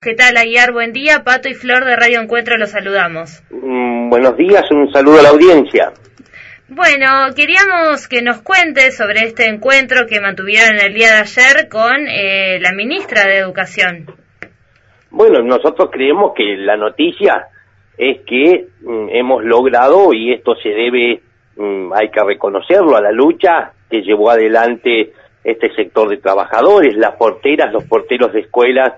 ¿Qué tal, Aguiar? Buen día. Pato y Flor de Radio Encuentro los saludamos. Mm, buenos días, un saludo a la audiencia. Bueno, queríamos que nos cuente sobre este encuentro que mantuvieron el día de ayer con eh, la ministra de Educación. Bueno, nosotros creemos que la noticia es que mm, hemos logrado, y esto se debe, mm, hay que reconocerlo, a la lucha que llevó adelante este sector de trabajadores, las porteras, los porteros de escuelas,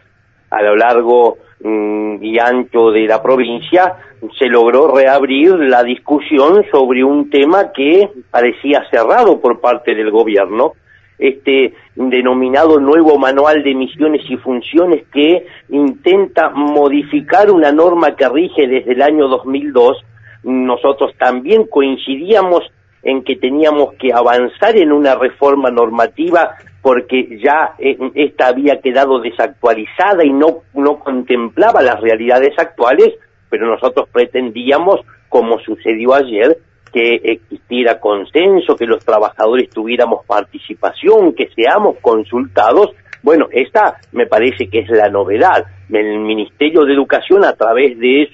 a lo largo mm, y ancho de la provincia, se logró reabrir la discusión sobre un tema que parecía cerrado por parte del gobierno, este denominado nuevo manual de misiones y funciones que intenta modificar una norma que rige desde el año 2002. Nosotros también coincidíamos en que teníamos que avanzar en una reforma normativa porque ya eh, esta había quedado desactualizada y no, no contemplaba las realidades actuales, pero nosotros pretendíamos, como sucedió ayer, que existiera consenso, que los trabajadores tuviéramos participación, que seamos consultados. Bueno, esta me parece que es la novedad. El Ministerio de Educación, a través de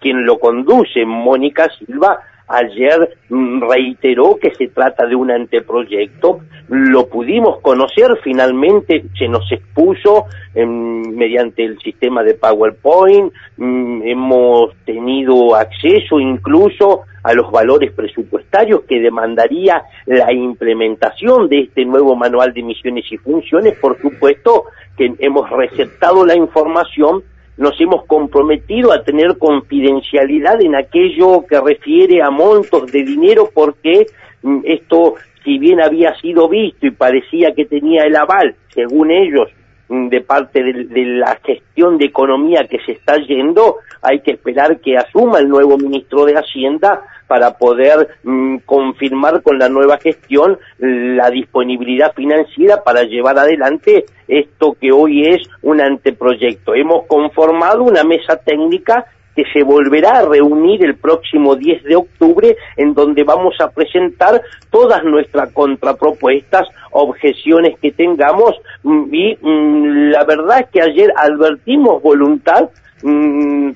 quien lo conduce, Mónica Silva, ayer mm, reiteró que se trata de un anteproyecto, lo pudimos conocer finalmente, se nos expuso em, mediante el sistema de PowerPoint, mm, hemos tenido acceso incluso a los valores presupuestarios que demandaría la implementación de este nuevo manual de misiones y funciones, por supuesto que hemos receptado la información nos hemos comprometido a tener confidencialidad en aquello que refiere a montos de dinero porque mm, esto, si bien había sido visto y parecía que tenía el aval, según ellos, mm, de parte de, la gestión de economía que se está yendo, hay que esperar que asuma el nuevo ministro de Hacienda para poder mm, confirmar con la nueva gestión la disponibilidad financiera para llevar adelante esto que hoy es un anteproyecto. Hemos conformado una mesa técnica que se volverá a reunir el próximo 10 de octubre, en donde vamos a presentar todas nuestras contrapropuestas, objeciones que tengamos, mm, y mm, la verdad es que ayer advertimos voluntad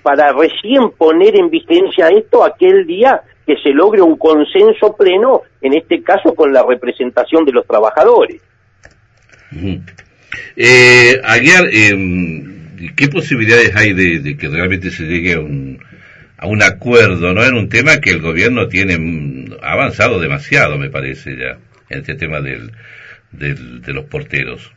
para recién poner en vigencia esto aquel día que se logre un consenso pleno, en este caso con la representación de los trabajadores. Eh, Aguiar, eh, ¿qué posibilidades hay de, que realmente se llegue a un, a un acuerdo, no en un tema que el gobierno tiene mm, avanzado demasiado, me parece ya, en este tema del, del, de los porteros?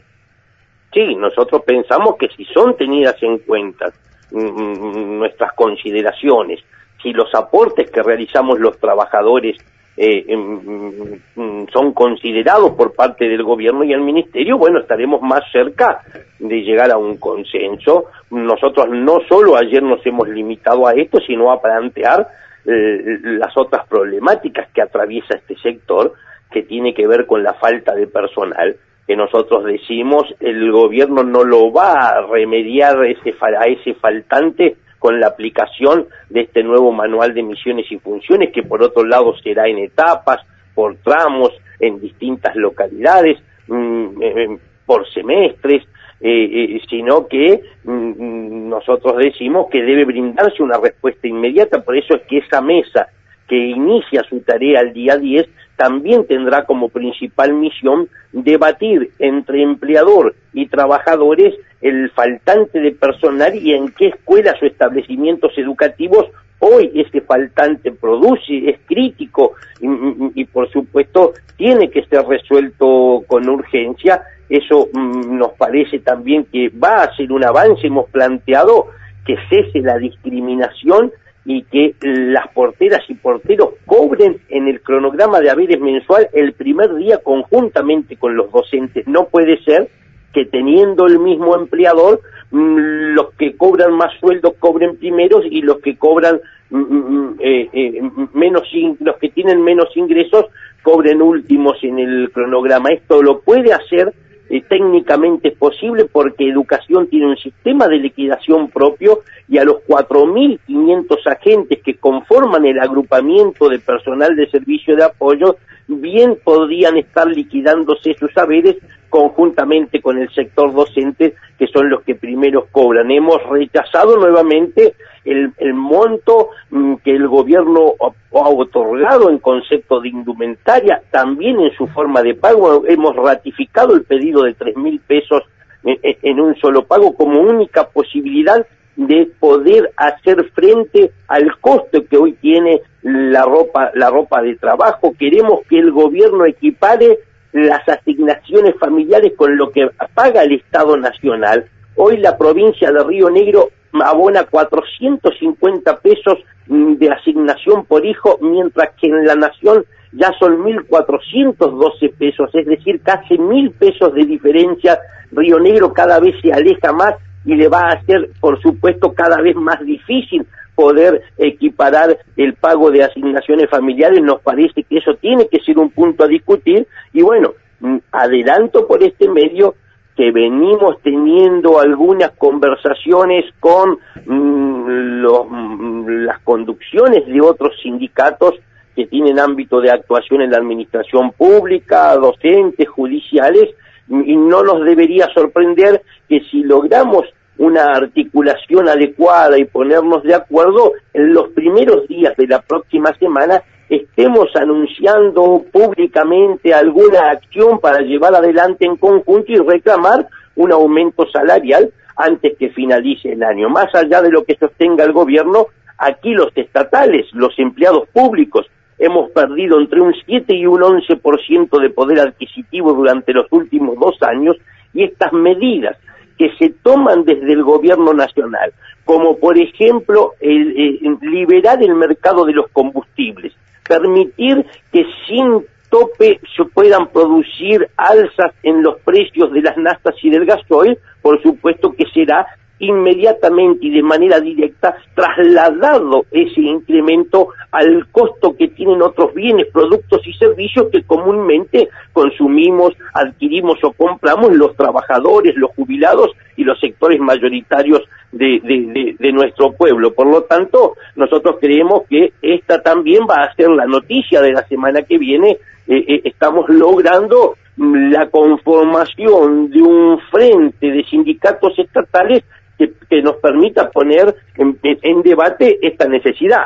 Sí, nosotros pensamos que si son tenidas en cuenta mm, mm, nuestras consideraciones, si los aportes que realizamos los trabajadores eh, em, mm, son considerados por parte del gobierno y el ministerio, bueno, estaremos más cerca de llegar a un consenso. Nosotros no solo ayer nos hemos limitado a esto, sino a plantear eh, las otras problemáticas que atraviesa este sector, que tiene que ver con la falta de personal, que nosotros decimos el gobierno no lo va a remediar ese, a ese faltante con la aplicación de este nuevo manual de misiones y funciones, que por otro lado será en etapas, por tramos, en distintas localidades, mm, eh, eh, por semestres, eh, sino que mm, nosotros decimos que debe brindarse una respuesta inmediata, por eso es que esa mesa que inicia su tarea el día 10 también tendrá como principal misión debatir entre empleador y trabajadores el faltante de personal y en qué escuelas o establecimientos educativos hoy ese faltante produce, es crítico y, por supuesto tiene que ser resuelto con urgencia. Eso mm, nos parece también que va a ser un avance. Hemos planteado que cese la discriminación y que las porteras y porteros cobren en el cronograma de haberes mensual el primer día conjuntamente con los docentes. No puede ser que teniendo el mismo empleador, mm, los que cobran más sueldos cobren primeros y los que cobran mm, mm, eh, eh, menos, los que tienen menos ingresos cobren últimos en el cronograma. Esto lo puede hacer eh, técnicamente es posible porque educación tiene un sistema de liquidación propio y a los 4.500 agentes que conforman el agrupamiento de personal de servicio de apoyo bien podrían estar liquidándose sus saberes conjuntamente con el sector docente, que son los que primero cobran. Hemos rechazado nuevamente el, monto mm, que el gobierno ha otorgado en concepto de indumentaria, también en su forma de pago. Hemos ratificado el pedido de tres mil pesos en un solo pago como única posibilidad de poder hacer frente al costo que hoy tiene la ropa la ropa de trabajo queremos que el gobierno equipare las asignaciones familiares con lo que paga el Estado Nacional. Hoy la provincia de Río Negro abona 450 pesos de asignación por hijo, mientras que en la Nación ya son 1.412 pesos, es decir, casi mil pesos de diferencia. Río Negro cada vez se aleja más y le va a hacer, por supuesto, cada vez más difícil poder equiparar el pago de asignaciones familiares, nos parece que eso tiene que ser un punto a discutir. Y bueno, mm, adelanto por este medio que venimos teniendo algunas conversaciones con mm, mm, las conducciones de otros sindicatos que tienen ámbito de actuación en la administración pública, docentes, judiciales, y no nos debería sorprender que si logramos una articulación adecuada y ponernos de acuerdo, en los primeros días de la próxima semana estemos anunciando públicamente alguna acción para llevar adelante en conjunto y reclamar un aumento salarial antes que finalice el año. Más allá de lo que sostenga el gobierno, aquí los estatales, los empleados públicos, hemos perdido entre un 7 y un 11% de poder adquisitivo durante los últimos dos años y estas medidas que se toman desde el gobierno nacional, como por ejemplo el, liberar el mercado de los combustibles, permitir que sin tope se puedan producir alzas en los precios de las naftas y del gasoil, por supuesto que será inmediatamente y de manera directa trasladado ese incremento al costo que tienen otros bienes, productos y servicios que comúnmente consumimos, adquirimos o compramos los trabajadores, los jubilados y los sectores mayoritarios de, de, nuestro pueblo. Por lo tanto, nosotros creemos que esta también va a ser la noticia de la semana que viene. Eh, eh, estamos logrando la conformación de un frente de sindicatos estatales que, nos permita poner en, debate esta necesidad.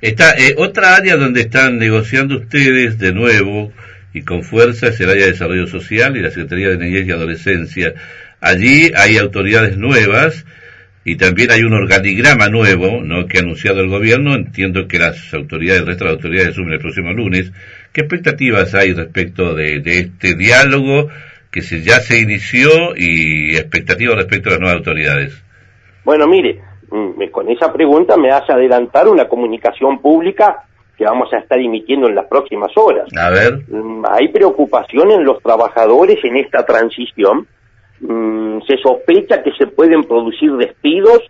Está eh, otra área donde están negociando ustedes de nuevo y con fuerza es el área de desarrollo social y la Secretaría de Niñez y Adolescencia. Allí hay autoridades nuevas y también hay un organigrama nuevo ¿no? que ha anunciado el gobierno. Entiendo que las autoridades, el resto de autoridades asumen el próximo lunes. ¿Qué expectativas hay respecto de, de este diálogo que se, ya se inició y expectativas respecto a las nuevas autoridades? Bueno, mire, mm, con esa pregunta me hace adelantar una comunicación pública que vamos a estar emitiendo en las próximas horas. A ver. Mm, hay preocupación en los trabajadores en esta transición. Mm, se sospecha que se pueden producir despidos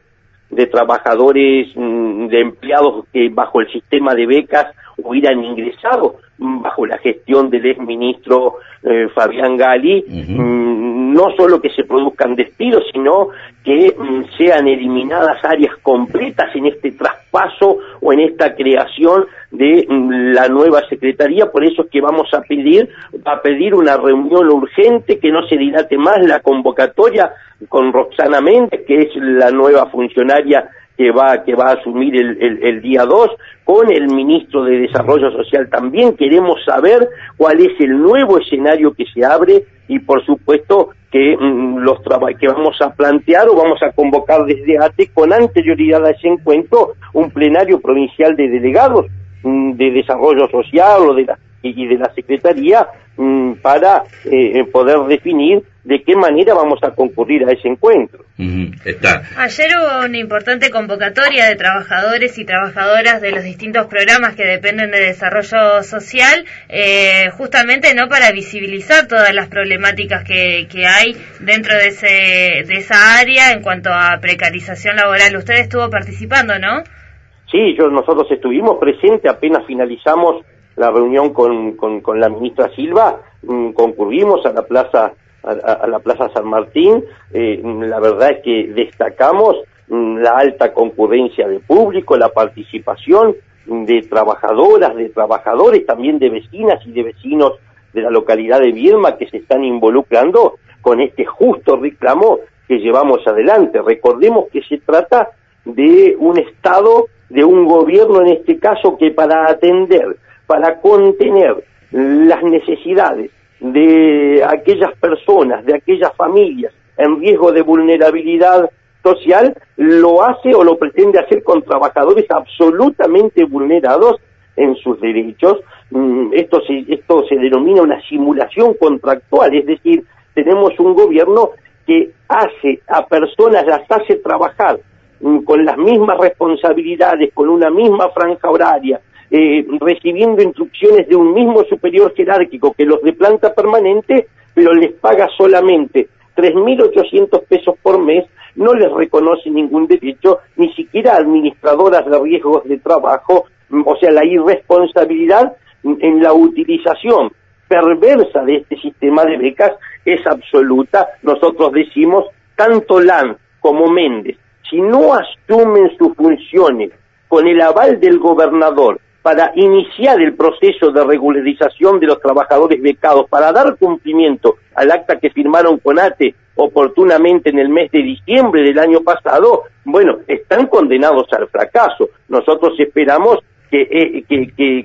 de trabajadores, de empleados que bajo el sistema de becas hubieran ingresado bajo la gestión del exministro eh, Fabián Gali, mm, no solo que se produzcan despidos, sino que mm, sean eliminadas áreas completas en este traspaso o en esta creación de mm, la nueva secretaría, por eso es que vamos a pedir a pedir una reunión urgente que no se dilate más la convocatoria con Roxana Méndez, que es la nueva funcionaria que va, que va a asumir el, el, día 2, con el ministro de Desarrollo Social también. Queremos saber cuál es el nuevo escenario que se abre y, por supuesto, que mm, los que vamos a plantear o vamos a convocar desde ATE con anterioridad a ese encuentro un plenario provincial de delegados mm, de desarrollo social o de la, y de la Secretaría mm, para eh, poder definir de qué manera vamos a concurrir a ese encuentro. Está. Ayer hubo una importante convocatoria de trabajadores y trabajadoras de los distintos programas que dependen de desarrollo social, eh, justamente no para visibilizar todas las problemáticas que, que hay dentro de, ese, de esa área en cuanto a precarización laboral. Usted estuvo participando, ¿no? Sí, yo, nosotros estuvimos presentes, apenas finalizamos la reunión con, con, la ministra Silva, mm, concurrimos a la plaza a, la Plaza San Martín, eh, la verdad es que destacamos mm, la alta concurrencia de público, la participación, de trabajadoras, de trabajadores, también de vecinas y de vecinos de la localidad de Viedma que se están involucrando con este justo reclamo que llevamos adelante. Recordemos que se trata de un Estado, de un gobierno en este caso, que para atender, para contener las necesidades de aquellas personas, de aquellas familias en riesgo de vulnerabilidad social, lo hace o lo pretende hacer con trabajadores absolutamente vulnerados en sus derechos. Mm, esto se, esto se denomina una simulación contractual, es decir, tenemos un gobierno que hace a personas, las hace trabajar mm, con las mismas responsabilidades, con una misma franja horaria, eh, recibiendo instrucciones de un mismo superior jerárquico que los de planta permanente, pero les paga solamente 3.800 pesos por mes, no les reconoce ningún derecho, ni siquiera administradoras de riesgos de trabajo, mm, o sea, la irresponsabilidad en la utilización perversa de este sistema de becas es absoluta. Nosotros decimos, tanto LAN como Méndez, si no asumen sus funciones con el aval del gobernador para iniciar el proceso de regularización de los trabajadores becados, para dar cumplimiento al acta que firmaron con ATE oportunamente en el mes de diciembre del año pasado, bueno, están condenados al fracaso. Nosotros esperamos que, eh,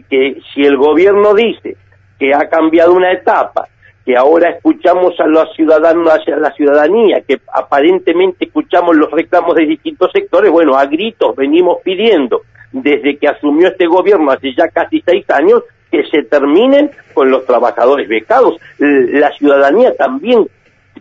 que, si el gobierno dice que ha cambiado una etapa, que ahora escuchamos a los ciudadanos, a la ciudadanía, que aparentemente escuchamos los reclamos de distintos sectores, bueno, a gritos venimos pidiendo desde que asumió este gobierno hace ya casi seis años que se terminen con los trabajadores becados. La ciudadanía también,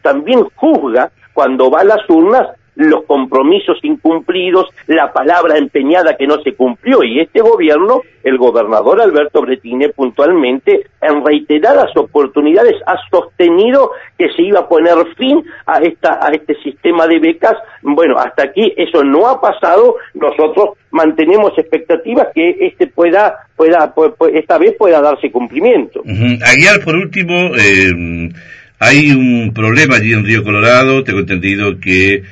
también juzga cuando va a las urnas los compromisos incumplidos, la palabra empeñada que no se cumplió. Y este gobierno, el gobernador Alberto Bretine puntualmente, en reiteradas oportunidades ha sostenido que se iba a poner fin a, esta, a este sistema de becas. Bueno, hasta aquí eso no ha pasado. Nosotros mantenemos expectativas que este pueda, pueda, esta vez pueda darse cumplimiento. Aguiar, por último, eh, hay un problema allí en Río Colorado. Tengo entendido que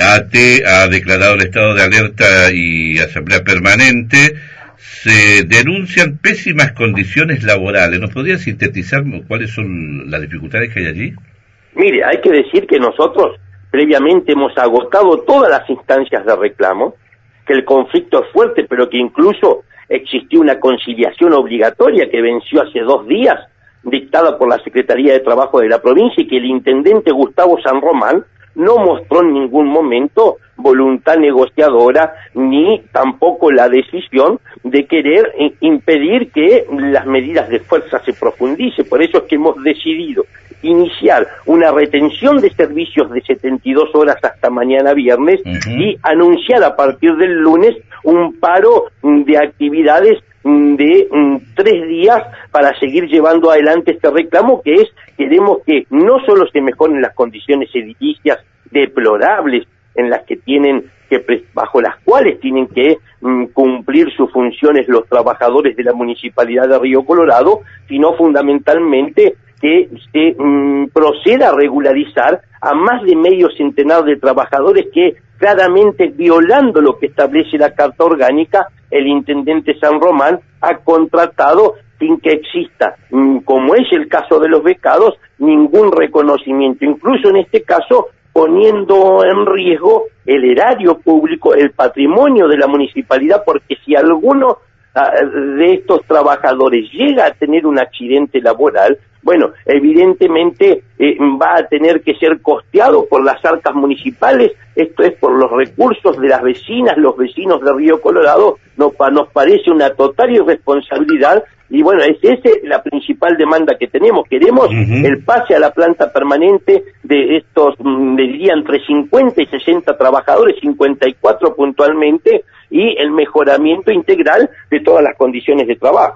ATE ha declarado el estado de alerta y asamblea permanente. Se denuncian pésimas condiciones laborales. ¿Nos podría sintetizar cuáles son las dificultades que hay allí? Mire, hay que decir que nosotros previamente hemos agotado todas las instancias de reclamo, que el conflicto es fuerte, pero que incluso existió una conciliación obligatoria que venció hace dos días, dictada por la Secretaría de Trabajo de la provincia, y que el intendente Gustavo San Román no mostró en ningún momento voluntad negociadora ni tampoco la decisión de querer impedir que las medidas de fuerza se profundicen. Por eso es que hemos decidido iniciar una retención de servicios de 72 horas hasta mañana viernes y anunciar a partir del lunes un paro de actividades de mm, tres días para seguir llevando adelante este reclamo que es queremos que no solo se mejoren las condiciones edilicias deplorables en las que tienen que bajo las cuales tienen que mm, cumplir sus funciones los trabajadores de la municipalidad de Río Colorado, sino fundamentalmente que se mm, proceda a regularizar a más de medio centenar de trabajadores que claramente violando lo que establece la Carta Orgánica, el intendente San Román ha contratado sin que exista, mm, como es el caso de los becados, ningún reconocimiento. Incluso en este caso, poniendo en riesgo el erario público, el patrimonio de la municipalidad, porque si alguno ah, de estos trabajadores llega a tener un accidente laboral, bueno, evidentemente eh, va a tener que ser costeado por las arcas municipales, esto es por los recursos de las vecinas, los vecinos de Río Colorado, nos, nos parece una total irresponsabilidad y bueno, es esa la principal demanda que tenemos. Queremos el pase a la planta permanente de estos, mm, diría, entre 50 y 60 trabajadores, 54 puntualmente, y el mejoramiento integral de todas las condiciones de trabajo.